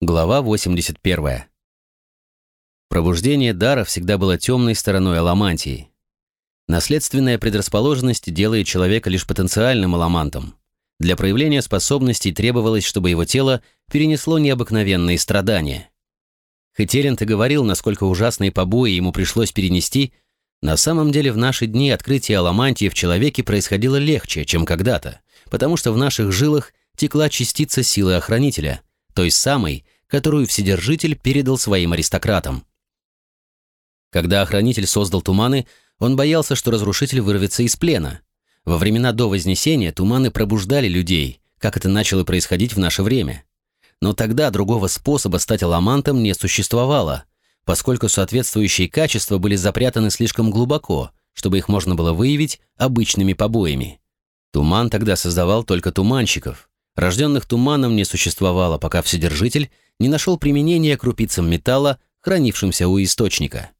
Глава 81. Пробуждение дара всегда было темной стороной аламантии. Наследственная предрасположенность делает человека лишь потенциальным аламантом. Для проявления способностей требовалось, чтобы его тело перенесло необыкновенные страдания. Хоть и говорил, насколько ужасные побои ему пришлось перенести, на самом деле в наши дни открытие аламантии в человеке происходило легче, чем когда-то, потому что в наших жилах текла частица силы охранителя – той самой, которую Вседержитель передал своим аристократам. Когда охранитель создал туманы, он боялся, что разрушитель вырвется из плена. Во времена до Вознесения туманы пробуждали людей, как это начало происходить в наше время. Но тогда другого способа стать аламантом не существовало, поскольку соответствующие качества были запрятаны слишком глубоко, чтобы их можно было выявить обычными побоями. Туман тогда создавал только туманщиков, Рожденных туманом не существовало, пока Вседержитель не нашел применения крупицам металла, хранившимся у источника.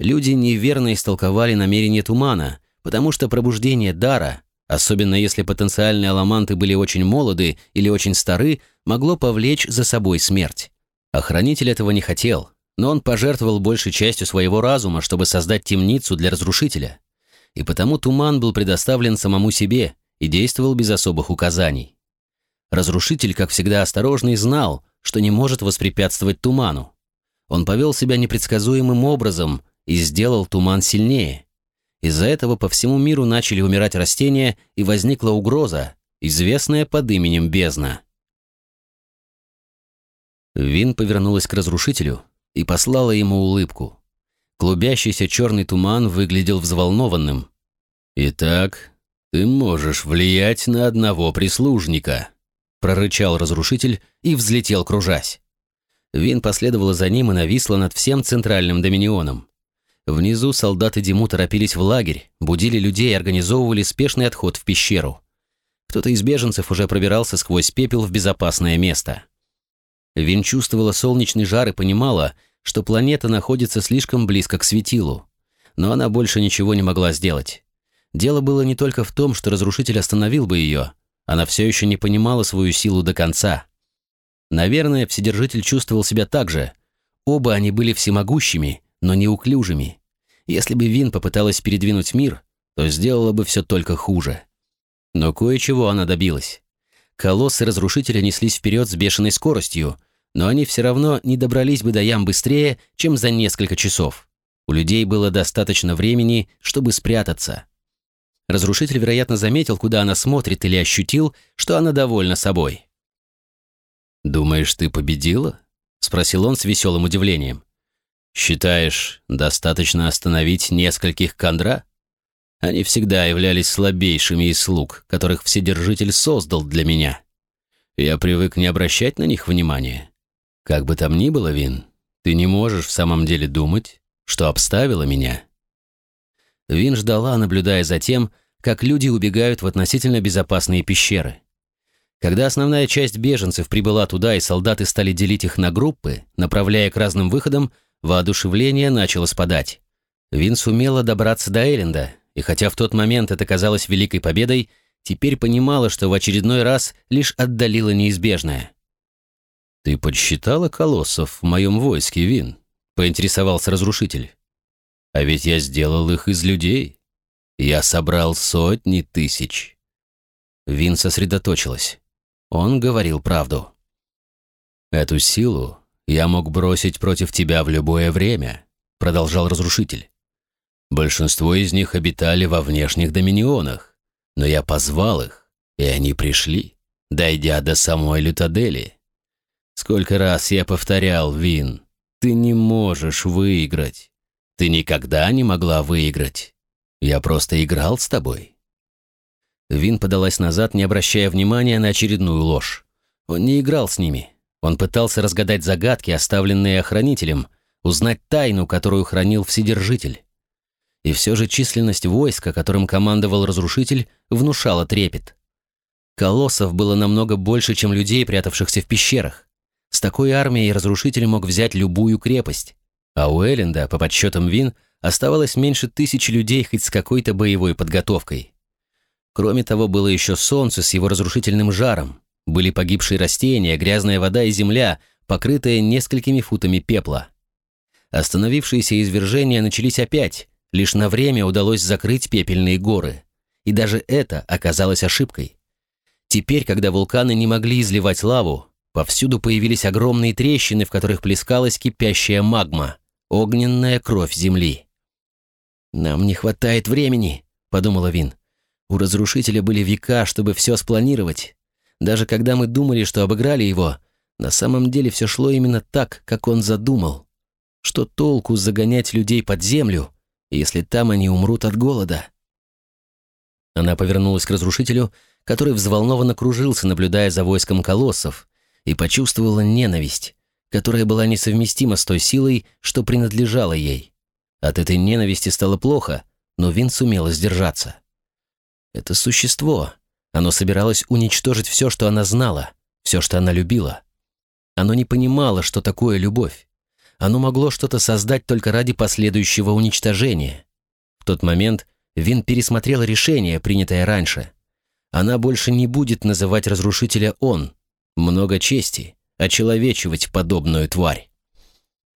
Люди неверно истолковали намерение тумана, потому что пробуждение дара, особенно если потенциальные аламанты были очень молоды или очень стары, могло повлечь за собой смерть. Охранитель этого не хотел, но он пожертвовал большей частью своего разума, чтобы создать темницу для разрушителя. И потому туман был предоставлен самому себе и действовал без особых указаний. Разрушитель, как всегда осторожный, знал, что не может воспрепятствовать туману. Он повел себя непредсказуемым образом и сделал туман сильнее. Из-за этого по всему миру начали умирать растения, и возникла угроза, известная под именем бездна. Вин повернулась к разрушителю и послала ему улыбку. Клубящийся черный туман выглядел взволнованным. «Итак, ты можешь влиять на одного прислужника», прорычал разрушитель и взлетел, кружась. Вин последовала за ним и нависла над всем центральным доминионом. Внизу солдаты Диму торопились в лагерь, будили людей и организовывали спешный отход в пещеру. Кто-то из беженцев уже пробирался сквозь пепел в безопасное место. Вин чувствовала солнечный жар и понимала, что планета находится слишком близко к светилу. Но она больше ничего не могла сделать. Дело было не только в том, что разрушитель остановил бы ее, она все еще не понимала свою силу до конца. Наверное, Вседержитель чувствовал себя так же. Оба они были всемогущими, но неуклюжими. Если бы Вин попыталась передвинуть мир, то сделала бы все только хуже. Но кое-чего она добилась. Колоссы разрушителя неслись вперед с бешеной скоростью, но они все равно не добрались бы до ям быстрее, чем за несколько часов. У людей было достаточно времени, чтобы спрятаться. Разрушитель, вероятно, заметил, куда она смотрит, или ощутил, что она довольна собой. «Думаешь, ты победила?» — спросил он с веселым удивлением. «Считаешь, достаточно остановить нескольких кондра? Они всегда являлись слабейшими из слуг, которых Вседержитель создал для меня. Я привык не обращать на них внимания. Как бы там ни было, Вин, ты не можешь в самом деле думать, что обставила меня Вин ждала, наблюдая за тем, как люди убегают в относительно безопасные пещеры. Когда основная часть беженцев прибыла туда и солдаты стали делить их на группы, направляя к разным выходам, воодушевление начало спадать. Вин сумела добраться до Эренда, и хотя в тот момент это казалось великой победой, теперь понимала, что в очередной раз лишь отдалила неизбежное. «Ты подсчитала колоссов в моем войске, Вин?» — поинтересовался разрушитель. А ведь я сделал их из людей. Я собрал сотни тысяч. Вин сосредоточилась. Он говорил правду. Эту силу я мог бросить против тебя в любое время, продолжал разрушитель. Большинство из них обитали во внешних доминионах, но я позвал их, и они пришли, дойдя до самой Лютадели. Сколько раз я повторял, Вин, ты не можешь выиграть. Ты никогда не могла выиграть. Я просто играл с тобой». Вин подалась назад, не обращая внимания на очередную ложь. Он не играл с ними. Он пытался разгадать загадки, оставленные охранителем, узнать тайну, которую хранил Вседержитель. И все же численность войска, которым командовал Разрушитель, внушала трепет. Колоссов было намного больше, чем людей, прятавшихся в пещерах. С такой армией Разрушитель мог взять любую крепость. А у Элленда, по подсчетам Вин, оставалось меньше тысячи людей хоть с какой-то боевой подготовкой. Кроме того, было еще солнце с его разрушительным жаром, были погибшие растения, грязная вода и земля, покрытое несколькими футами пепла. Остановившиеся извержения начались опять, лишь на время удалось закрыть пепельные горы. И даже это оказалось ошибкой. Теперь, когда вулканы не могли изливать лаву, повсюду появились огромные трещины, в которых плескалась кипящая магма, огненная кровь Земли. «Нам не хватает времени», — подумала Вин. «У разрушителя были века, чтобы все спланировать. Даже когда мы думали, что обыграли его, на самом деле все шло именно так, как он задумал. Что толку загонять людей под землю, если там они умрут от голода?» Она повернулась к разрушителю, который взволнованно кружился, наблюдая за войском колоссов, и почувствовала ненависть, которая была несовместима с той силой, что принадлежала ей. От этой ненависти стало плохо, но Вин сумела сдержаться. Это существо. Оно собиралось уничтожить все, что она знала, все, что она любила. Оно не понимало, что такое любовь. Оно могло что-то создать только ради последующего уничтожения. В тот момент Вин пересмотрела решение, принятое раньше. Она больше не будет называть разрушителя «он». Много чести, очеловечивать подобную тварь.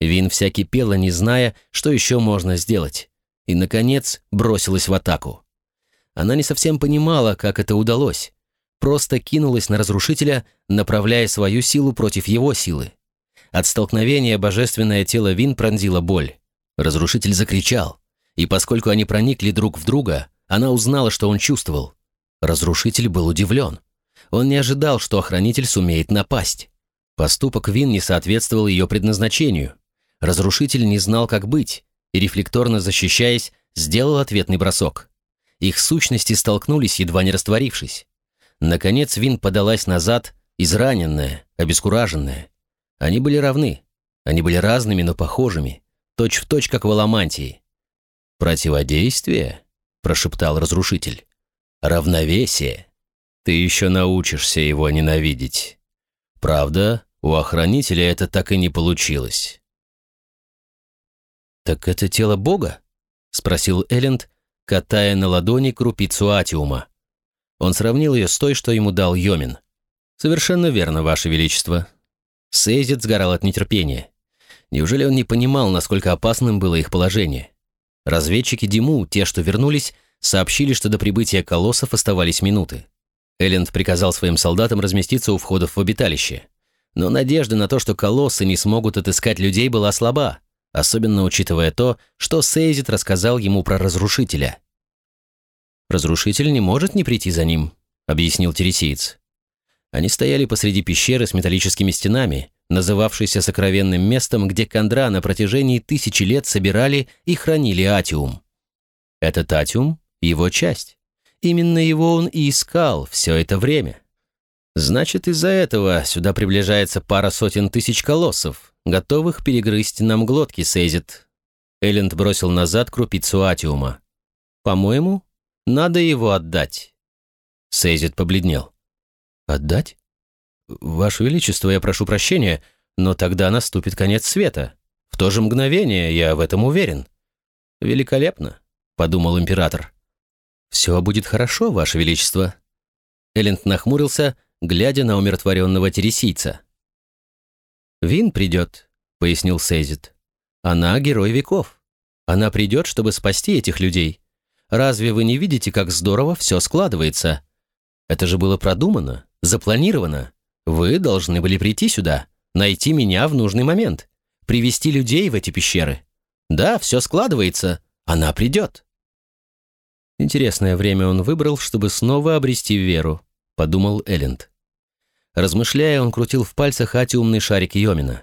Вин вся кипела, не зная, что еще можно сделать. И, наконец, бросилась в атаку. Она не совсем понимала, как это удалось. Просто кинулась на разрушителя, направляя свою силу против его силы. От столкновения божественное тело Вин пронзило боль. Разрушитель закричал. И поскольку они проникли друг в друга, она узнала, что он чувствовал. Разрушитель был удивлен. Он не ожидал, что охранитель сумеет напасть. Поступок Вин не соответствовал ее предназначению. Разрушитель не знал, как быть, и, рефлекторно защищаясь, сделал ответный бросок. Их сущности столкнулись, едва не растворившись. Наконец Вин подалась назад, израненная, обескураженная. Они были равны. Они были разными, но похожими. Точь в точь, как в аламантии. «Противодействие?» – прошептал разрушитель. «Равновесие. Ты еще научишься его ненавидеть. Правда, у охранителя это так и не получилось». «Так это тело Бога?» – спросил Элленд, катая на ладони крупицу атиума. Он сравнил ее с той, что ему дал Йомин. «Совершенно верно, Ваше Величество». Сейзит сгорал от нетерпения. Неужели он не понимал, насколько опасным было их положение? Разведчики Диму, те, что вернулись, сообщили, что до прибытия колоссов оставались минуты. Элленд приказал своим солдатам разместиться у входов в обиталище. Но надежда на то, что колоссы не смогут отыскать людей, была слаба особенно учитывая то, что Сейзит рассказал ему про разрушителя. «Разрушитель не может не прийти за ним», — объяснил тересиец. Они стояли посреди пещеры с металлическими стенами, называвшейся сокровенным местом, где Кондра на протяжении тысячи лет собирали и хранили атиум. Этот атиум — его часть. Именно его он и искал все это время. Значит, из-за этого сюда приближается пара сотен тысяч колоссов, готовых перегрызть нам глотки, Сейзит. Элленд бросил назад крупицу атиума. По-моему, надо его отдать. Сейзит побледнел. Отдать? Ваше Величество, я прошу прощения, но тогда наступит конец света. В то же мгновение, я в этом уверен. Великолепно, подумал император. Все будет хорошо, Ваше Величество. Элленд нахмурился, глядя на умиротворенного тересийца. «Вин придет», — пояснил Сейзит. «Она герой веков. Она придет, чтобы спасти этих людей. Разве вы не видите, как здорово все складывается? Это же было продумано, запланировано. Вы должны были прийти сюда, найти меня в нужный момент, привести людей в эти пещеры. Да, все складывается. Она придет». Интересное время он выбрал, чтобы снова обрести веру, подумал Элленд. Размышляя, он крутил в пальцах атиумный шарик Йомина.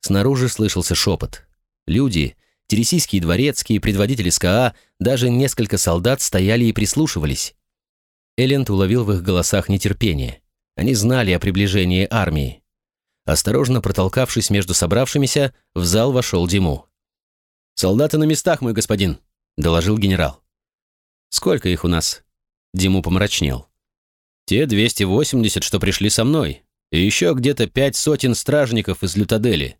Снаружи слышался шепот. Люди, тересийские дворецкие, предводители СКА, даже несколько солдат стояли и прислушивались. Элленд уловил в их голосах нетерпение. Они знали о приближении армии. Осторожно протолкавшись между собравшимися, в зал вошел Диму. «Солдаты на местах, мой господин», — доложил генерал. «Сколько их у нас?» Диму помрачнел. Те 280, что пришли со мной, и еще где-то пять сотен стражников из Лютадели.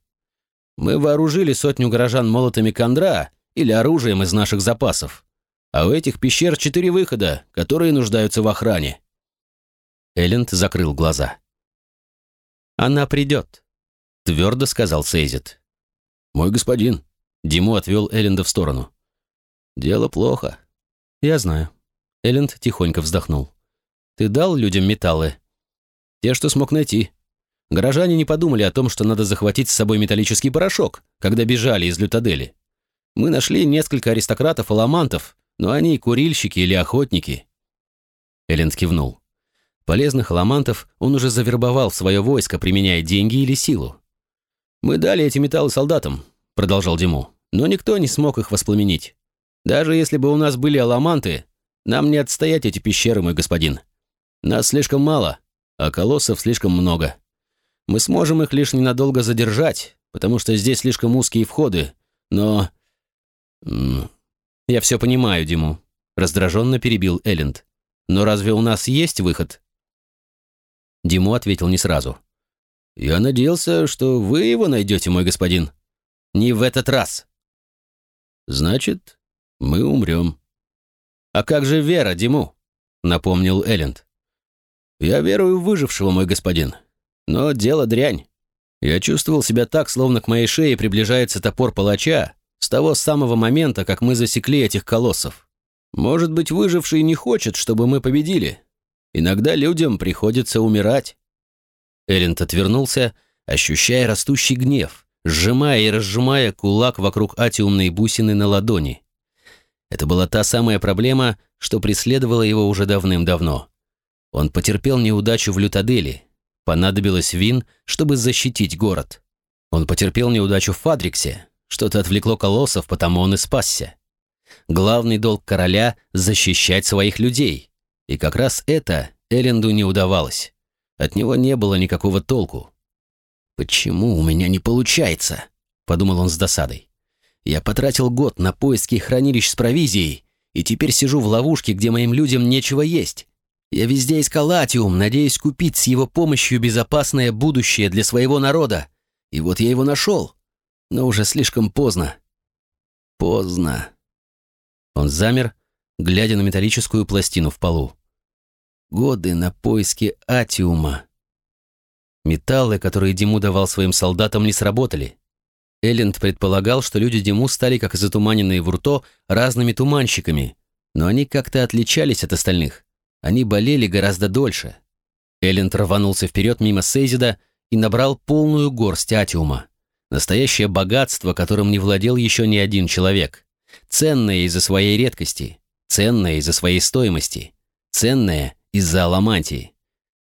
Мы вооружили сотню горожан молотами кондра или оружием из наших запасов. А у этих пещер четыре выхода, которые нуждаются в охране. Элленд закрыл глаза. «Она придет», — твердо сказал Сейзит. «Мой господин», — Диму отвел Элленда в сторону. «Дело плохо». «Я знаю». Элленд тихонько вздохнул. «Ты дал людям металлы?» «Те, что смог найти. Горожане не подумали о том, что надо захватить с собой металлический порошок, когда бежали из Лютадели. Мы нашли несколько аристократов-аламантов, но они курильщики или охотники». Элленд кивнул. Полезных аламантов он уже завербовал в свое войско, применяя деньги или силу. «Мы дали эти металлы солдатам», — продолжал Диму, «но никто не смог их воспламенить. Даже если бы у нас были аламанты, нам не отстоять эти пещеры, мой господин. Нас слишком мало, а колоссов слишком много. Мы сможем их лишь ненадолго задержать, потому что здесь слишком узкие входы, но...» «Я все понимаю, Диму», — раздраженно перебил Элленд. «Но разве у нас есть выход?» Диму ответил не сразу. «Я надеялся, что вы его найдете, мой господин. Не в этот раз». «Значит, мы умрем». «А как же вера, Диму?» — напомнил Элленд. «Я верую в выжившего, мой господин. Но дело дрянь. Я чувствовал себя так, словно к моей шее приближается топор палача с того самого момента, как мы засекли этих колоссов. Может быть, выживший не хочет, чтобы мы победили, Иногда людям приходится умирать». Элленд отвернулся, ощущая растущий гнев, сжимая и разжимая кулак вокруг атиумной бусины на ладони. Это была та самая проблема, что преследовала его уже давным-давно. Он потерпел неудачу в Лютадели, понадобилось вин, чтобы защитить город. Он потерпел неудачу в Фадриксе, что-то отвлекло колоссов, потому он и спасся. Главный долг короля — защищать своих людей — и как раз это Эленду не удавалось. От него не было никакого толку. «Почему у меня не получается?» — подумал он с досадой. «Я потратил год на поиски хранилищ с провизией, и теперь сижу в ловушке, где моим людям нечего есть. Я везде искал Атиум, надеясь купить с его помощью безопасное будущее для своего народа. И вот я его нашел. Но уже слишком поздно. Поздно». Он замер, глядя на металлическую пластину в полу. Годы на поиски атиума. Металлы, которые Диму давал своим солдатам, не сработали. Элленд предполагал, что люди Диму стали, как затуманенные в рто, разными туманщиками, но они как-то отличались от остальных. Они болели гораздо дольше. Элленд рванулся вперед мимо Сейзида и набрал полную горсть атиума. Настоящее богатство, которым не владел еще ни один человек. Ценное из-за своей редкости, ценное из-за своей стоимости, ценное из-за аламантии.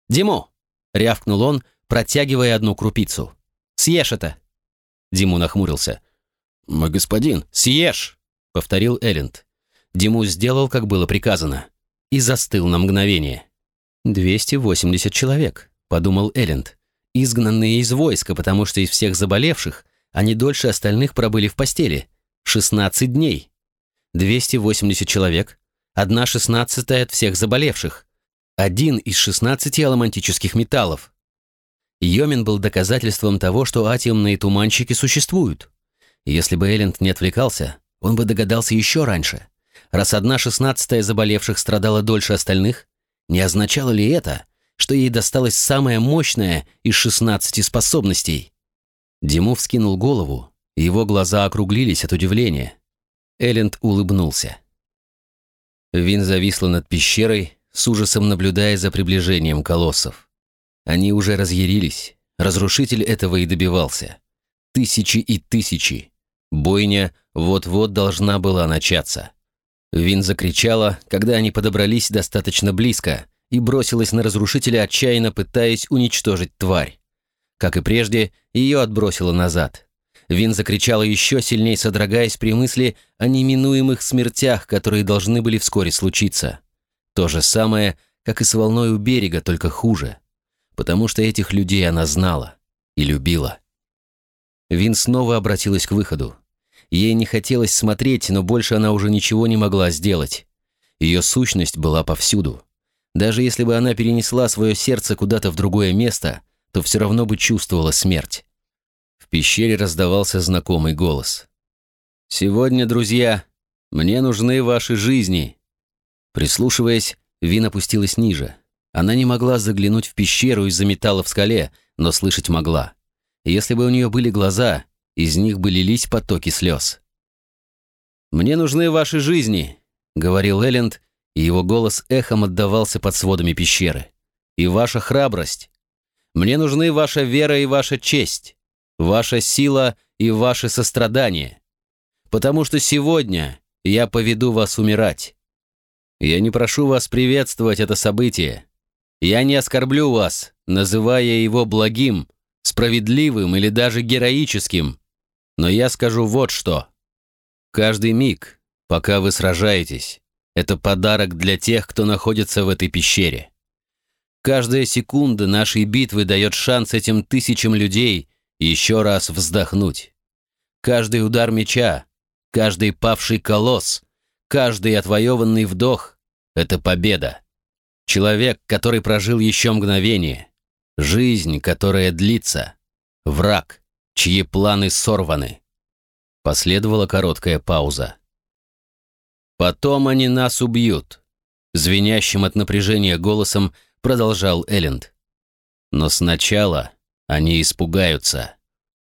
«Диму!» — рявкнул он, протягивая одну крупицу. «Съешь это!» Диму нахмурился. «Мой господин, съешь!» — повторил Элленд. Диму сделал, как было приказано, и застыл на мгновение. «Двести восемьдесят человек», — подумал Элленд, изгнанные из войска, потому что из всех заболевших они дольше остальных пробыли в постели. Шестнадцать дней. Двести восемьдесят человек, одна шестнадцатая от всех заболевших. Один из 16 аламантических металлов. Йомин был доказательством того, что атомные туманщики существуют. Если бы Элленд не отвлекался, он бы догадался еще раньше. Раз одна шестнадцатая заболевших страдала дольше остальных, не означало ли это, что ей досталась самая мощная из 16 способностей? Диму вскинул голову, его глаза округлились от удивления. Элленд улыбнулся. Вин зависла над пещерой, с ужасом наблюдая за приближением колоссов. Они уже разъярились. Разрушитель этого и добивался. Тысячи и тысячи. Бойня вот-вот должна была начаться. Вин закричала, когда они подобрались достаточно близко, и бросилась на разрушителя, отчаянно пытаясь уничтожить тварь. Как и прежде, ее отбросило назад. Вин закричала еще сильнее, содрогаясь при мысли о неминуемых смертях, которые должны были вскоре случиться. То же самое, как и с волной у берега, только хуже. Потому что этих людей она знала и любила. Вин снова обратилась к выходу. Ей не хотелось смотреть, но больше она уже ничего не могла сделать. Ее сущность была повсюду. Даже если бы она перенесла свое сердце куда-то в другое место, то все равно бы чувствовала смерть. В пещере раздавался знакомый голос. «Сегодня, друзья, мне нужны ваши жизни. Прислушиваясь, Вин опустилась ниже. Она не могла заглянуть в пещеру из-за металла в скале, но слышать могла. Если бы у нее были глаза, из них бы лились потоки слез. «Мне нужны ваши жизни», — говорил Элленд, и его голос эхом отдавался под сводами пещеры. «И ваша храбрость. Мне нужны ваша вера и ваша честь, ваша сила и ваше сострадание. Потому что сегодня я поведу вас умирать. Я не прошу вас приветствовать это событие. Я не оскорблю вас, называя его благим, справедливым или даже героическим. Но я скажу вот что. Каждый миг, пока вы сражаетесь, это подарок для тех, кто находится в этой пещере. Каждая секунда нашей битвы дает шанс этим тысячам людей еще раз вздохнуть. Каждый удар меча, каждый павший колосс, каждый отвоеванный вдох — это победа. Человек, который прожил еще мгновение, жизнь, которая длится, враг, чьи планы сорваны. Последовала короткая пауза. «Потом они нас убьют», — звенящим от напряжения голосом продолжал Элленд. «Но сначала они испугаются».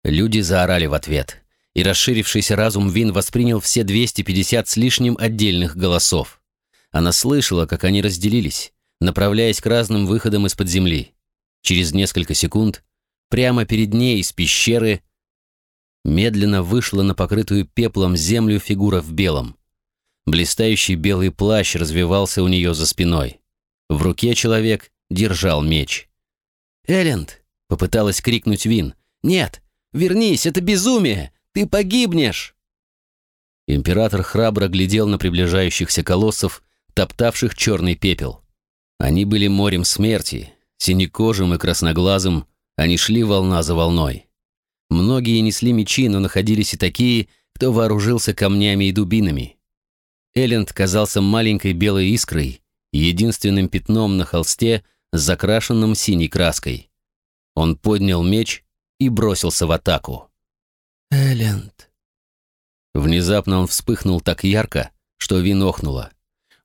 Люди заорали в ответ, и расширившийся разум Вин воспринял все 250 с лишним отдельных голосов. Она слышала, как они разделились, направляясь к разным выходам из-под земли. Через несколько секунд прямо перед ней из пещеры медленно вышла на покрытую пеплом землю фигура в белом. Блистающий белый плащ развивался у нее за спиной. В руке человек держал меч. «Элленд!» — попыталась крикнуть Вин. «Нет! Вернись! Это безумие! Ты погибнешь!» Император храбро глядел на приближающихся колоссов, топтавших черный пепел. Они были морем смерти, синекожим и красноглазым, они шли волна за волной. Многие несли мечи, но находились и такие, кто вооружился камнями и дубинами. Элленд казался маленькой белой искрой, единственным пятном на холсте, закрашенным синей краской. Он поднял меч и бросился в атаку. «Элленд!» Внезапно он вспыхнул так ярко, что Вин охнула.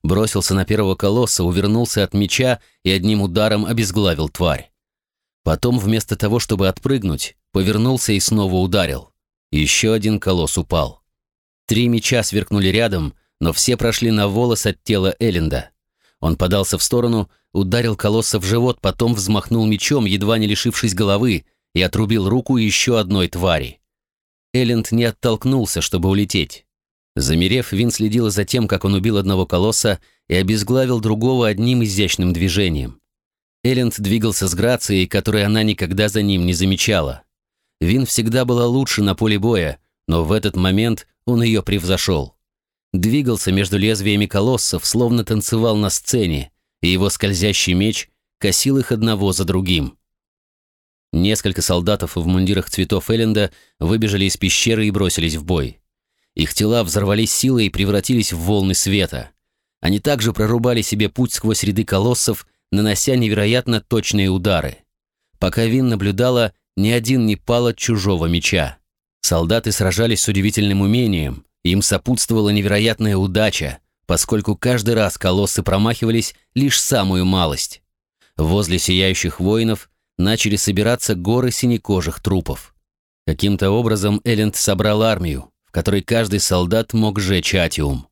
Бросился на первого колосса, увернулся от меча и одним ударом обезглавил тварь. Потом, вместо того, чтобы отпрыгнуть, повернулся и снова ударил. Еще один колосс упал. Три меча сверкнули рядом, но все прошли на волос от тела Элленда. Он подался в сторону, ударил колосса в живот, потом взмахнул мечом, едва не лишившись головы, и отрубил руку еще одной твари. Элленд не оттолкнулся, чтобы улететь. Замерев, Вин следила за тем, как он убил одного колосса и обезглавил другого одним изящным движением. Элленд двигался с грацией, которой она никогда за ним не замечала. Вин всегда была лучше на поле боя, но в этот момент он ее превзошел двигался между лезвиями колоссов, словно танцевал на сцене, и его скользящий меч косил их одного за другим. Несколько солдатов в мундирах цветов Элленда выбежали из пещеры и бросились в бой. Их тела взорвались силой и превратились в волны света. Они также прорубали себе путь сквозь ряды колоссов, нанося невероятно точные удары. Пока Вин наблюдала, ни один не пал от чужого меча. Солдаты сражались с удивительным умением, им сопутствовала невероятная удача, поскольку каждый раз колоссы промахивались лишь самую малость. Возле сияющих воинов начали собираться горы синекожих трупов. Каким-то образом Элленд собрал армию, в которой каждый солдат мог жечь атиум.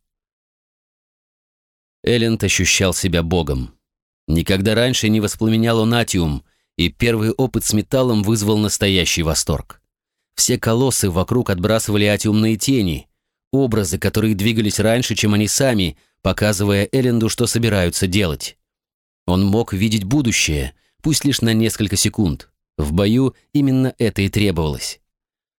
Элленд ощущал себя богом. Никогда раньше не воспламенял он атиум, и первый опыт с металлом вызвал настоящий восторг. Все колоссы вокруг отбрасывали атиумные тени, образы, которые двигались раньше, чем они сами, показывая Элленду, что собираются делать. Он мог видеть будущее, пусть лишь на несколько секунд. В бою именно это и требовалось.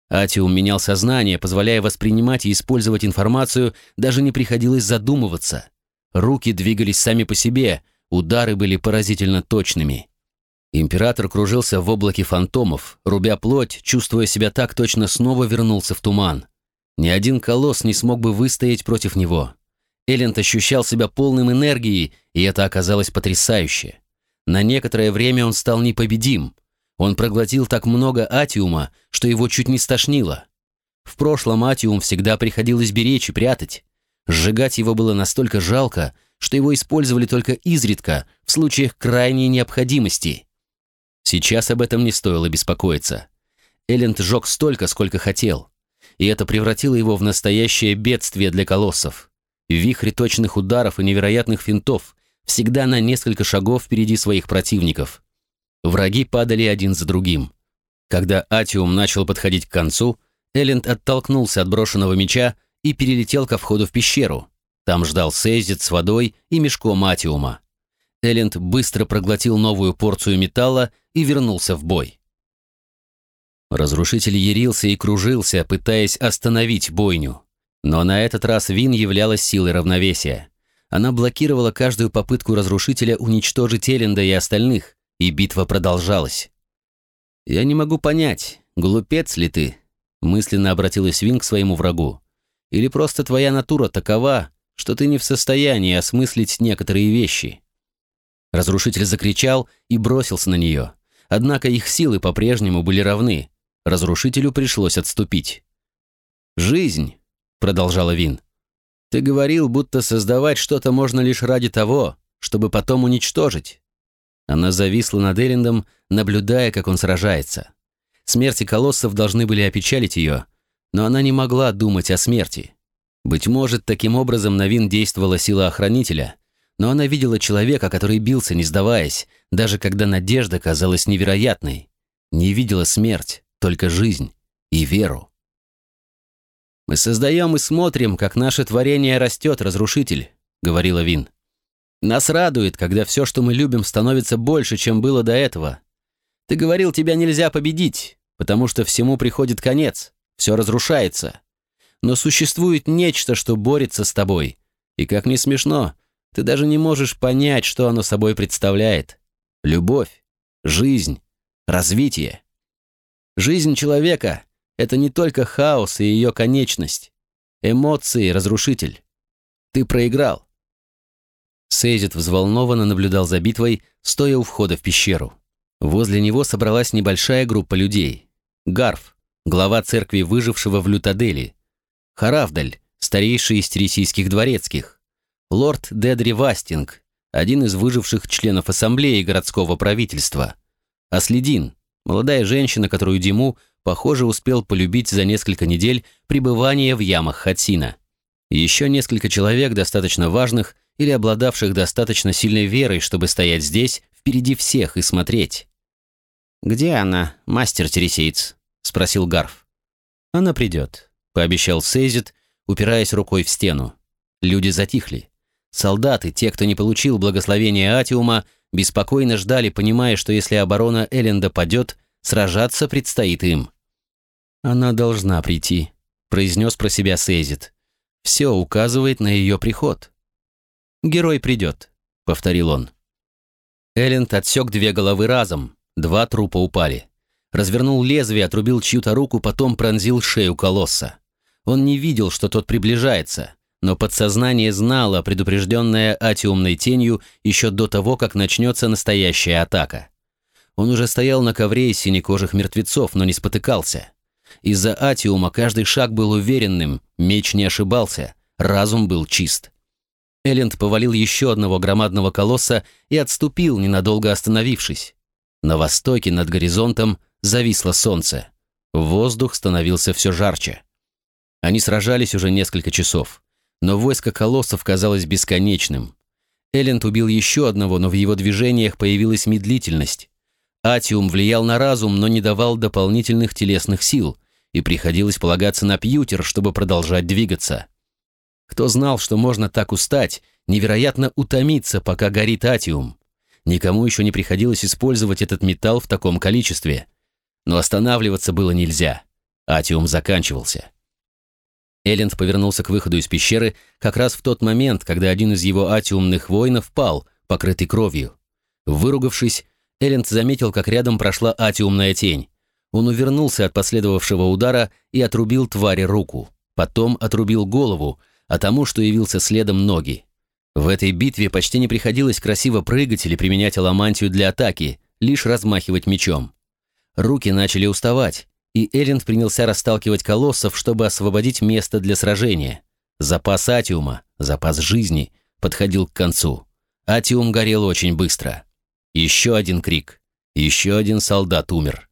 Атиум менял сознание, позволяя воспринимать и использовать информацию, даже не приходилось задумываться. Руки двигались сами по себе, удары были поразительно точными. Император кружился в облаке фантомов, рубя плоть, чувствуя себя так точно снова вернулся в туман. Ни один колосс не смог бы выстоять против него. Элленд ощущал себя полным энергии, и это оказалось потрясающе. На некоторое время он стал непобедим. Он проглотил так много атиума, что его чуть не стошнило. В прошлом атиум всегда приходилось беречь и прятать. Сжигать его было настолько жалко, что его использовали только изредка, в случаях крайней необходимости. Сейчас об этом не стоило беспокоиться. Элленд сжег столько, сколько хотел. И это превратило его в настоящее бедствие для колоссов. Вихри точных ударов и невероятных финтов, всегда на несколько шагов впереди своих противников. Враги падали один за другим. Когда Атиум начал подходить к концу, Элленд оттолкнулся от брошенного меча и перелетел ко входу в пещеру. Там ждал Сейзит с водой и мешком Атиума. Элленд быстро проглотил новую порцию металла и вернулся в бой. Разрушитель ярился и кружился, пытаясь остановить бойню. Но на этот раз Вин являлась силой равновесия. Она блокировала каждую попытку разрушителя уничтожить Эленда и остальных, и битва продолжалась. «Я не могу понять, глупец ли ты?» мысленно обратилась Вин к своему врагу. «Или просто твоя натура такова, что ты не в состоянии осмыслить некоторые вещи?» Разрушитель закричал и бросился на нее. Однако их силы по-прежнему были равны. Разрушителю пришлось отступить. «Жизнь», — продолжала Вин, — «ты говорил, будто создавать что-то можно лишь ради того, чтобы потом уничтожить». Она зависла над Эллендом, наблюдая, как он сражается. Смерти колоссов должны были опечалить ее, но она не могла думать о смерти. Быть может, таким образом на Вин действовала сила охранителя, но она видела человека, который бился, не сдаваясь, даже когда надежда казалась невероятной. Не видела смерть, только жизнь и веру. «Мы создаем и смотрим, как наше творение растет, разрушитель», — говорила Вин. «Нас радует, когда все, что мы любим, становится больше, чем было до этого. Ты говорил, тебя нельзя победить, потому что всему приходит конец, все разрушается. Но существует нечто, что борется с тобой. И как ни смешно, ты даже не можешь понять, что оно собой представляет. Любовь, жизнь, развитие. Жизнь человека — это не только хаос и ее конечность. Эмоции, разрушитель. Ты проиграл. Сейзит взволнованно наблюдал за битвой, стоя у входа в пещеру. Возле него собралась небольшая группа людей. Гарф, глава церкви выжившего в Лютадели. Харавдаль, старейший из тересийских дворецких. Лорд Дедри Вастинг, один из выживших членов ассамблеи городского правительства. Аследин, Молодая женщина, которую Диму, похоже, успел полюбить за несколько недель пребывания в ямах Хатсина. Еще несколько человек, достаточно важных или обладавших достаточно сильной верой, чтобы стоять здесь, впереди всех и смотреть. «Где она, мастер Тересейц?» — спросил Гарф. «Она придет», — пообещал Сейзит, упираясь рукой в стену. Люди затихли. Солдаты, те, кто не получил благословения Атиума, беспокойно ждали, понимая, что если оборона Эленда падет, сражаться предстоит им. «Она должна прийти», — произнес про себя Сейзит. «Все указывает на ее приход». «Герой придет», — повторил он. Элленд отсек две головы разом, два трупа упали. Развернул лезвие, отрубил чью-то руку, потом пронзил шею колосса. Он не видел, что тот приближается но подсознание знало, предупрежденное атиумной тенью, еще до того, как начнется настоящая атака. Он уже стоял на ковре из синекожих мертвецов, но не спотыкался. Из-за атиума каждый шаг был уверенным, меч не ошибался, разум был чист. Элленд повалил еще одного громадного колосса и отступил, ненадолго остановившись. На востоке над горизонтом зависло солнце. Воздух становился все жарче. Они сражались уже несколько часов но войско колоссов казалось бесконечным. Элленд убил еще одного, но в его движениях появилась медлительность. Атиум влиял на разум, но не давал дополнительных телесных сил, и приходилось полагаться на пьютер, чтобы продолжать двигаться. Кто знал, что можно так устать, невероятно утомиться, пока горит атиум. Никому еще не приходилось использовать этот металл в таком количестве. Но останавливаться было нельзя. Атиум заканчивался. Элленд повернулся к выходу из пещеры как раз в тот момент, когда один из его атиумных воинов пал, покрытый кровью. Выругавшись, Элленд заметил, как рядом прошла атиумная тень. Он увернулся от последовавшего удара и отрубил твари руку. Потом отрубил голову, а тому, что явился следом, ноги. В этой битве почти не приходилось красиво прыгать или применять аламантию для атаки, лишь размахивать мечом. Руки начали уставать, и Элленд принялся расталкивать колоссов, чтобы освободить место для сражения. Запас атиума, запас жизни подходил к концу. Атиум горел очень быстро. Еще один крик. Еще один солдат умер.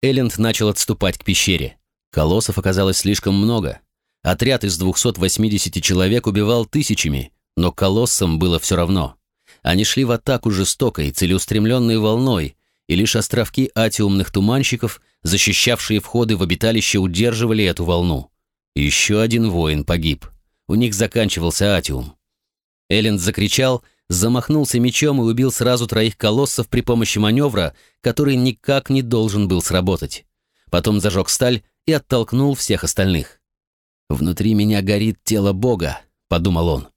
Элленд начал отступать к пещере. Колоссов оказалось слишком много. Отряд из 280 человек убивал тысячами, но колоссам было все равно. Они шли в атаку жестокой, целеустремленной волной, и лишь островки атиумных туманщиков, защищавшие входы в обиталище, удерживали эту волну. Еще один воин погиб. У них заканчивался атиум. Элленд закричал, замахнулся мечом и убил сразу троих колоссов при помощи маневра, который никак не должен был сработать. Потом зажег сталь и оттолкнул всех остальных. «Внутри меня горит тело Бога», — подумал он.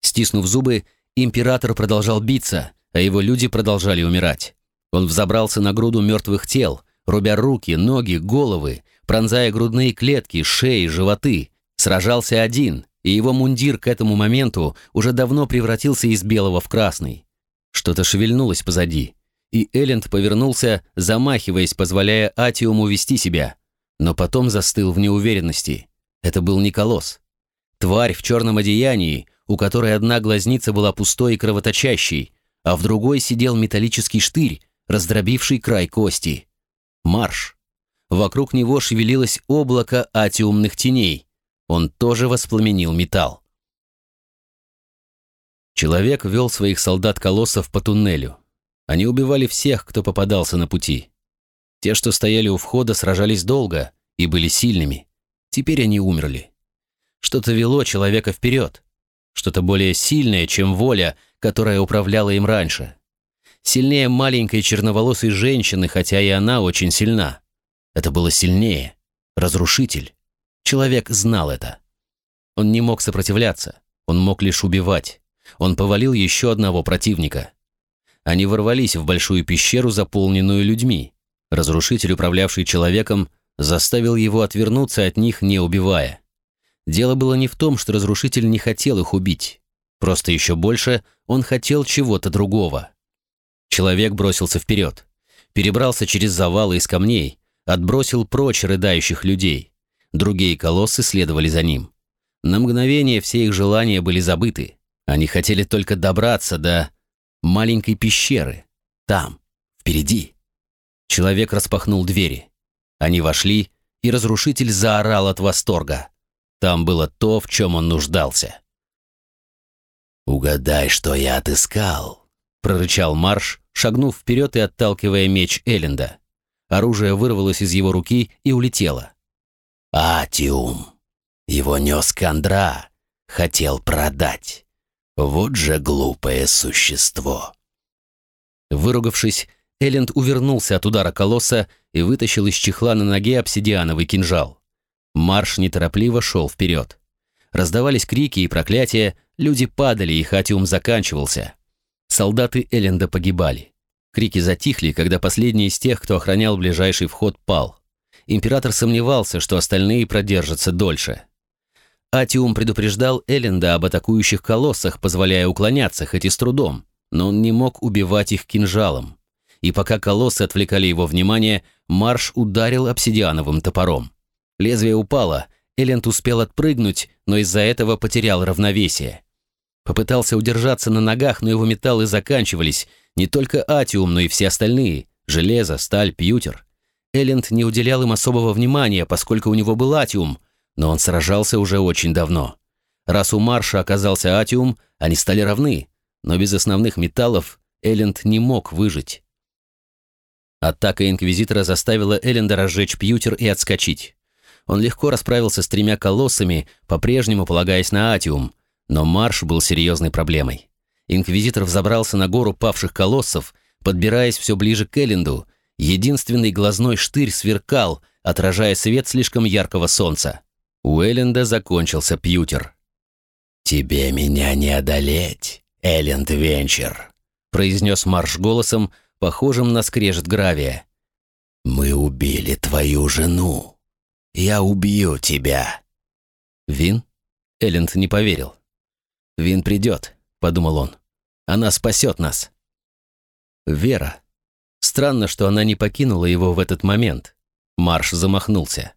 Стиснув зубы, император продолжал биться, а его люди продолжали умирать. Он взобрался на груду мертвых тел, рубя руки, ноги, головы, пронзая грудные клетки, шеи, животы. Сражался один, и его мундир к этому моменту уже давно превратился из белого в красный. Что-то шевельнулось позади, и Элленд повернулся, замахиваясь, позволяя Атиуму вести себя, но потом застыл в неуверенности. Это был Николос. Тварь в черном одеянии, у которой одна глазница была пустой и кровоточащей, а в другой сидел металлический штырь, раздробивший край кости. Марш. Вокруг него шевелилось облако атиумных теней. Он тоже воспламенил металл. Человек вел своих солдат-колоссов по туннелю. Они убивали всех, кто попадался на пути. Те, что стояли у входа, сражались долго и были сильными. Теперь они умерли. Что-то вело человека вперед. Что-то более сильное, чем воля, которая управляла им раньше. Сильнее маленькой черноволосой женщины, хотя и она очень сильна. Это было сильнее. Разрушитель. Человек знал это. Он не мог сопротивляться. Он мог лишь убивать. Он повалил еще одного противника. Они ворвались в большую пещеру, заполненную людьми. Разрушитель, управлявший человеком, заставил его отвернуться от них, не убивая. Дело было не в том, что разрушитель не хотел их убить. Просто еще больше он хотел чего-то другого. Человек бросился вперед, перебрался через завалы из камней, отбросил прочь рыдающих людей. Другие колоссы следовали за ним. На мгновение все их желания были забыты. Они хотели только добраться до маленькой пещеры. Там, впереди. Человек распахнул двери. Они вошли, и разрушитель заорал от восторга. Там было то, в чем он нуждался. «Угадай, что я отыскал», — прорычал Марш, шагнув вперед и отталкивая меч Элленда. Оружие вырвалось из его руки и улетело. «Атиум! Его нес Кондра, хотел продать. Вот же глупое существо!» Выругавшись, Элленд увернулся от удара колосса и вытащил из чехла на ноге обсидиановый кинжал. Марш неторопливо шел вперед. Раздавались крики и проклятия, люди падали, и хатиум заканчивался. Солдаты Элленда погибали. Крики затихли, когда последний из тех, кто охранял ближайший вход, пал. Император сомневался, что остальные продержатся дольше. Атиум предупреждал Элленда об атакующих колоссах, позволяя уклоняться, хоть и с трудом, но он не мог убивать их кинжалом и пока колоссы отвлекали его внимание, Марш ударил обсидиановым топором. Лезвие упало, Элленд успел отпрыгнуть, но из-за этого потерял равновесие. Попытался удержаться на ногах, но его металлы заканчивались, не только атиум, но и все остальные – железо, сталь, пьютер. Элленд не уделял им особого внимания, поскольку у него был атиум, но он сражался уже очень давно. Раз у Марша оказался атиум, они стали равны, но без основных металлов Элленд не мог выжить. Атака Инквизитора заставила Элленда разжечь пьютер и отскочить. Он легко расправился с тремя колоссами, по-прежнему полагаясь на Атиум, но марш был серьезной проблемой. Инквизитор взобрался на гору павших колоссов, подбираясь все ближе к Элленду. Единственный глазной штырь сверкал, отражая свет слишком яркого солнца. У Элленда закончился пьютер. «Тебе меня не одолеть, Элленд Венчер», произнес марш голосом, похожим на скрежет гравия. «Мы убили твою жену. Я убью тебя». «Вин?» Элленд не поверил. «Вин придет», — подумал он. «Она спасет нас». Вера. Странно, что она не покинула его в этот момент. Марш замахнулся.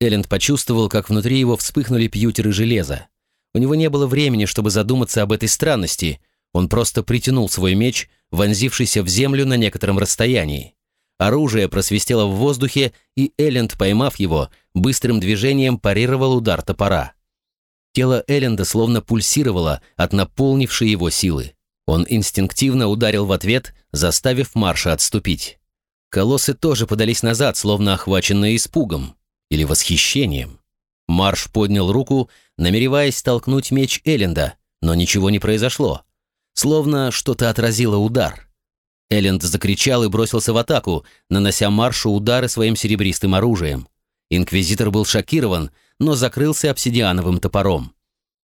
Элленд почувствовал, как внутри его вспыхнули пьютеры железа. У него не было времени, чтобы задуматься об этой странности. Он просто притянул свой меч, вонзившийся в землю на некотором расстоянии. Оружие просвистело в воздухе, и Элленд, поймав его, быстрым движением парировал удар топора. Тело Элленда словно пульсировало от наполнившей его силы. Он инстинктивно ударил в ответ, заставив Марша отступить. Колоссы тоже подались назад, словно охваченные испугом или восхищением. Марш поднял руку, намереваясь столкнуть меч Элленда, но ничего не произошло. Словно что-то отразило удар. Элленд закричал и бросился в атаку, нанося Маршу удары своим серебристым оружием. Инквизитор был шокирован, но закрылся обсидиановым топором.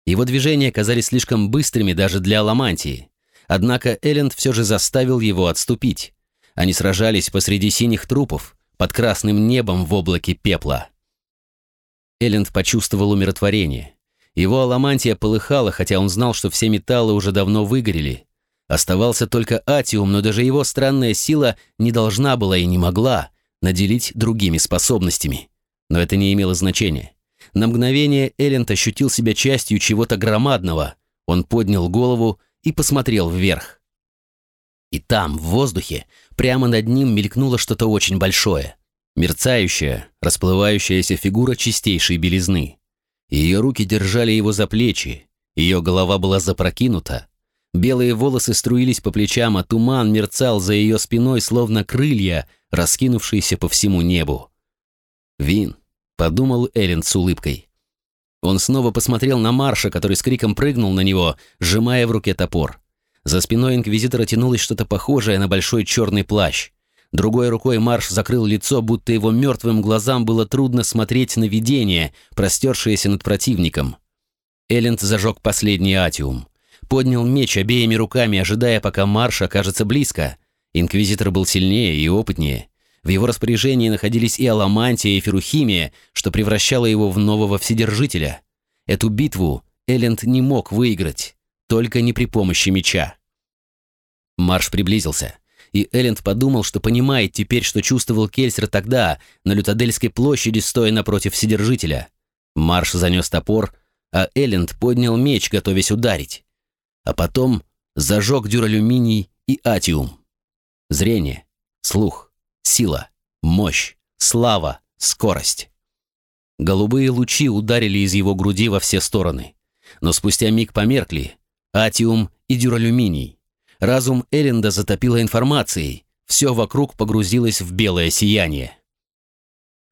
Его движения казались слишком быстрыми даже для Аламантии. Однако Элленд все же заставил его отступить. Они сражались посреди синих трупов, под красным небом в облаке пепла. Элленд почувствовал умиротворение. Его аламантия полыхала, хотя он знал, что все металлы уже давно выгорели. Оставался только Атиум, но даже его странная сила не должна была и не могла наделить другими способностями. Но это не имело значения. На мгновение Элленд ощутил себя частью чего-то громадного. Он поднял голову и посмотрел вверх. И там, в воздухе, прямо над ним мелькнуло что-то очень большое. Мерцающая, расплывающаяся фигура чистейшей белизны. Ее руки держали его за плечи, ее голова была запрокинута. Белые волосы струились по плечам, а туман мерцал за ее спиной, словно крылья, раскинувшиеся по всему небу. «Вин», — подумал Эллен с улыбкой. Он снова посмотрел на Марша, который с криком прыгнул на него, сжимая в руке топор. За спиной инквизитора тянулось что-то похожее на большой черный плащ. Другой рукой Марш закрыл лицо, будто его мертвым глазам было трудно смотреть на видение, простершееся над противником. Элленд зажег последний атиум. Поднял меч обеими руками, ожидая, пока Марш окажется близко. Инквизитор был сильнее и опытнее. В его распоряжении находились и Аламантия, и Ферухимия, что превращало его в нового Вседержителя. Эту битву Элленд не мог выиграть, только не при помощи меча. Марш приблизился и Элленд подумал, что понимает теперь, что чувствовал Кельсер тогда, на Лютадельской площади, стоя напротив Вседержителя. Марш занес топор, а Элленд поднял меч, готовясь ударить. А потом зажег дюралюминий и атиум. Зрение, слух, сила, мощь, слава, скорость. Голубые лучи ударили из его груди во все стороны. Но спустя миг померкли атиум и дюралюминий. Разум Эренда затопило информацией. Все вокруг погрузилось в белое сияние.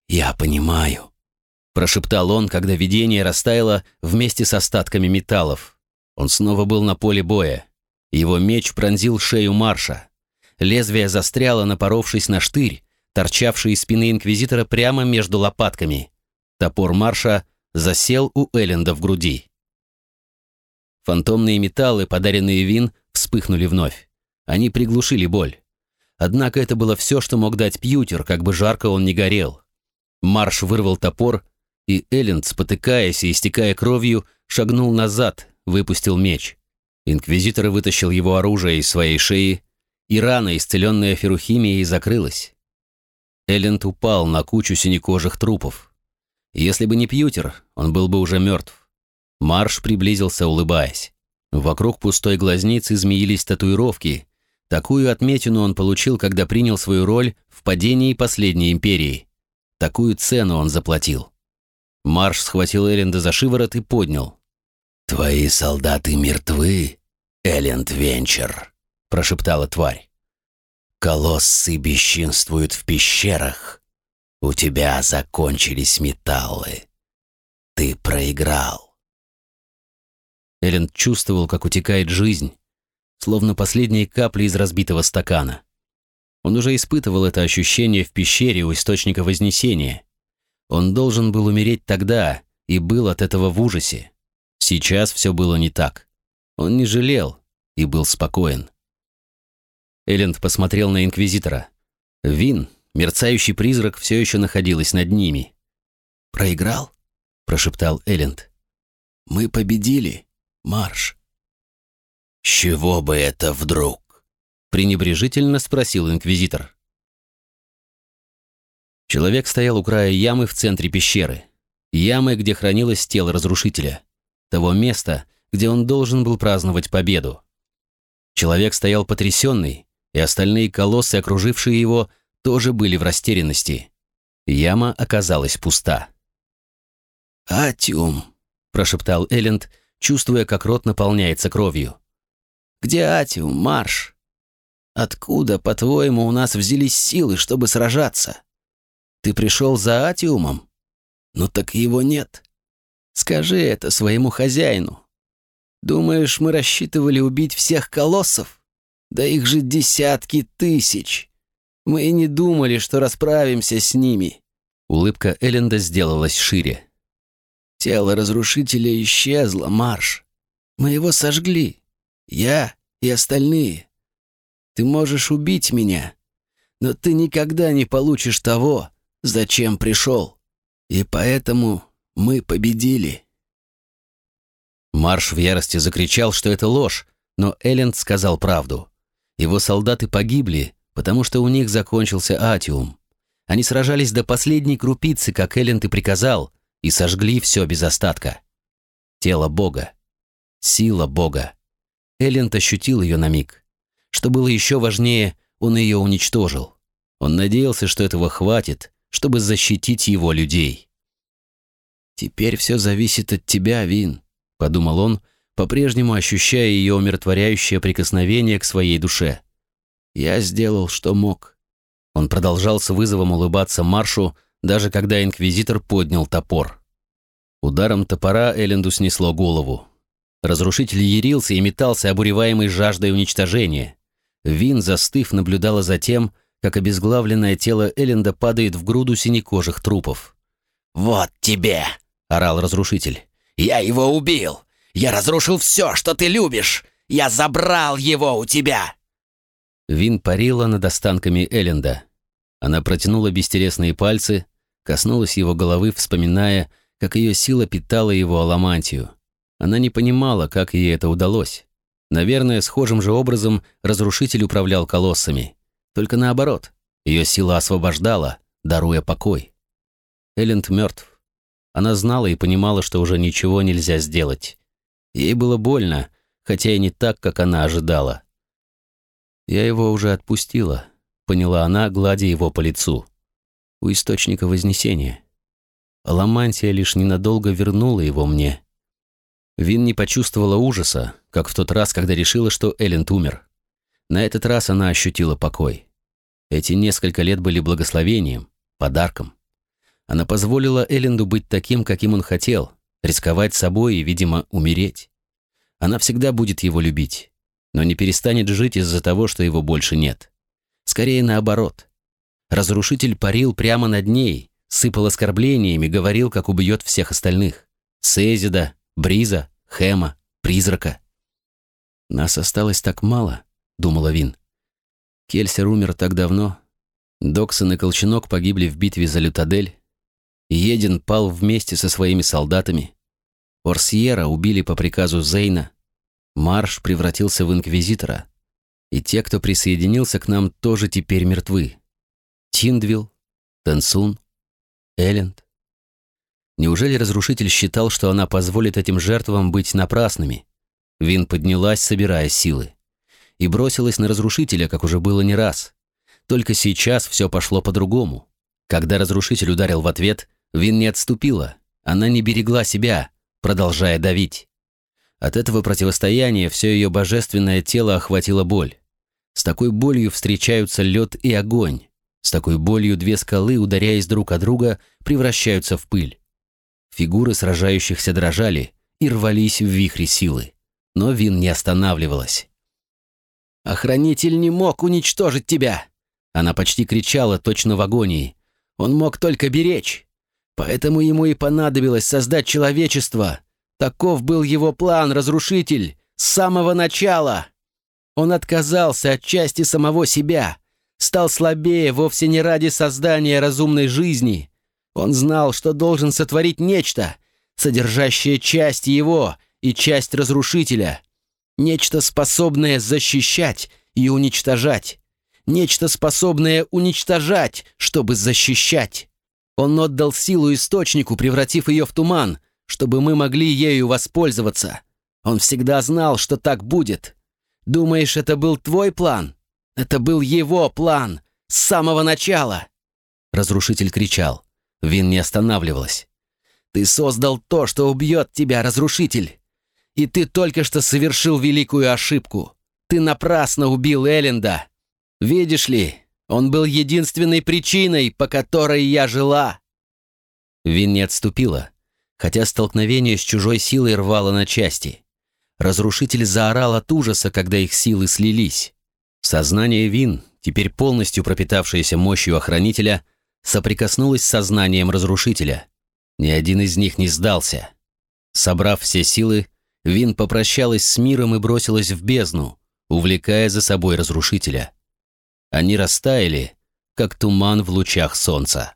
«Я понимаю», — прошептал он, когда видение растаяло вместе с остатками металлов. Он снова был на поле боя. Его меч пронзил шею Марша. Лезвие застряло, напоровшись на штырь, торчавший из спины Инквизитора прямо между лопатками. Топор Марша засел у Элленда в груди. Фантомные металлы, подаренные Вин, вспыхнули вновь. Они приглушили боль. Однако это было все, что мог дать Пьютер, как бы жарко он ни горел. Марш вырвал топор, и Элленд, спотыкаясь и истекая кровью, шагнул назад, выпустил меч. Инквизитор вытащил его оружие из своей шеи, и рана, исцеленная ферухимией, закрылась. Элленд упал на кучу синекожих трупов. Если бы не Пьютер, он был бы уже мертв. Марш приблизился, улыбаясь. Вокруг пустой глазницы змеились татуировки. Такую отметину он получил, когда принял свою роль в падении последней империи. Такую цену он заплатил. Марш схватил Элленда за шиворот и поднял. «Твои солдаты мертвы, Элленд Венчер», — прошептала тварь. «Колоссы бесчинствуют в пещерах. У тебя закончились металлы. Ты проиграл». Эллен чувствовал, как утекает жизнь, словно последние капли из разбитого стакана. Он уже испытывал это ощущение в пещере у источника Вознесения. Он должен был умереть тогда и был от этого в ужасе. Сейчас все было не так. Он не жалел и был спокоен. Элленд посмотрел на Инквизитора. Вин, мерцающий призрак, все еще находилась над ними. «Проиграл?» – прошептал Элленд. «Мы победили!» марш. «С чего бы это вдруг?» — пренебрежительно спросил инквизитор. Человек стоял у края ямы в центре пещеры. Ямы, где хранилось тело разрушителя. Того места, где он должен был праздновать победу. Человек стоял потрясенный, и остальные колоссы, окружившие его, тоже были в растерянности. Яма оказалась пуста. «Атиум», — прошептал Элленд, чувствуя, как рот наполняется кровью. «Где Атиум, Марш? Откуда, по-твоему, у нас взялись силы, чтобы сражаться? Ты пришел за Атиумом? Ну так его нет. Скажи это своему хозяину. Думаешь, мы рассчитывали убить всех колоссов? Да их же десятки тысяч. Мы и не думали, что расправимся с ними». Улыбка Элленда сделалась шире. «Тело разрушителя исчезло, Марш. Мы его сожгли. Я и остальные. Ты можешь убить меня, но ты никогда не получишь того, зачем пришел. И поэтому мы победили». Марш в ярости закричал, что это ложь, но Элленд сказал правду. Его солдаты погибли, потому что у них закончился атиум. Они сражались до последней крупицы, как Элленд и приказал, и сожгли все без остатка. Тело Бога. Сила Бога. Элленд ощутил ее на миг. Что было еще важнее, он ее уничтожил. Он надеялся, что этого хватит, чтобы защитить его людей. «Теперь все зависит от тебя, Вин», — подумал он, по-прежнему ощущая ее умиротворяющее прикосновение к своей душе. Я сделал, что мог. Он продолжал с вызовом улыбаться Маршу, даже когда инквизитор поднял топор. Ударом топора Элленду снесло голову. Разрушитель ярился и метался, обуреваемый жаждой уничтожения. Вин, застыв, наблюдала за тем, как обезглавленное тело Элленда падает в груду синекожих трупов. «Вот тебе!» — орал разрушитель. «Я его убил! Я разрушил все, что ты любишь! Я забрал его у тебя!» Вин парила над останками Элленда. Она протянула бестересные пальцы, коснулась его головы, вспоминая, как ее сила питала его аламантию. Она не понимала, как ей это удалось. Наверное, схожим же образом разрушитель управлял колоссами. Только наоборот, ее сила освобождала, даруя покой. Элленд мертв. Она знала и понимала, что уже ничего нельзя сделать. Ей было больно, хотя и не так, как она ожидала. Я его уже отпустила, поняла она, гладя его по лицу. У источника Вознесения. Ламантия лишь ненадолго вернула его мне. Вин не почувствовала ужаса, как в тот раз, когда решила, что Элленд умер. На этот раз она ощутила покой. Эти несколько лет были благословением, подарком. Она позволила Элленду быть таким, каким он хотел, рисковать собой и, видимо, умереть. Она всегда будет его любить но не перестанет жить из-за того, что его больше нет. Скорее наоборот. Разрушитель парил прямо над ней, сыпал оскорблениями, говорил, как убьет всех остальных. Сейзида, Бриза, Хэма, Призрака. «Нас осталось так мало», — думала Вин. Кельсер умер так давно. Доксон и Колченок погибли в битве за Лютадель. Един пал вместе со своими солдатами. Орсьера убили по приказу Зейна. Марш превратился в инквизитора. И те, кто присоединился к нам, тоже теперь мертвы. Тиндвилл, Тенсун, Элленд. Неужели разрушитель считал, что она позволит этим жертвам быть напрасными? Вин поднялась, собирая силы. И бросилась на разрушителя, как уже было не раз. Только сейчас все пошло по-другому. Когда разрушитель ударил в ответ, Вин не отступила. Она не берегла себя, продолжая давить. От этого противостояния все ее божественное тело охватило боль. С такой болью встречаются лед и огонь. С такой болью две скалы, ударяясь друг о друга, превращаются в пыль. Фигуры сражающихся дрожали и рвались в вихре силы. Но Вин не останавливалась. «Охранитель не мог уничтожить тебя!» Она почти кричала точно в агонии. «Он мог только беречь. Поэтому ему и понадобилось создать человечество, Таков был его план, разрушитель, с самого начала. Он отказался от части самого себя, стал слабее вовсе не ради создания разумной жизни. Он знал, что должен сотворить нечто, содержащее часть его и часть разрушителя. Нечто, способное защищать и уничтожать. Нечто, способное уничтожать, чтобы защищать. Он отдал силу источнику, превратив ее в туман — чтобы мы могли ею воспользоваться. Он всегда знал, что так будет. Думаешь, это был твой план? Это был его план. С самого начала!» Разрушитель кричал. Вин не останавливалась. «Ты создал то, что убьет тебя, разрушитель! И ты только что совершил великую ошибку. Ты напрасно убил Элленда. Видишь ли, он был единственной причиной, по которой я жила». Вин не отступила, хотя столкновение с чужой силой рвало на части. Разрушитель заорал от ужаса, когда их силы слились. Сознание Вин, теперь полностью пропитавшееся мощью охранителя, соприкоснулось с сознанием разрушителя. Ни один из них не сдался. Собрав все силы, Вин попрощалась с миром и бросилась в бездну, увлекая за собой разрушителя. Они растаяли, как туман в лучах солнца.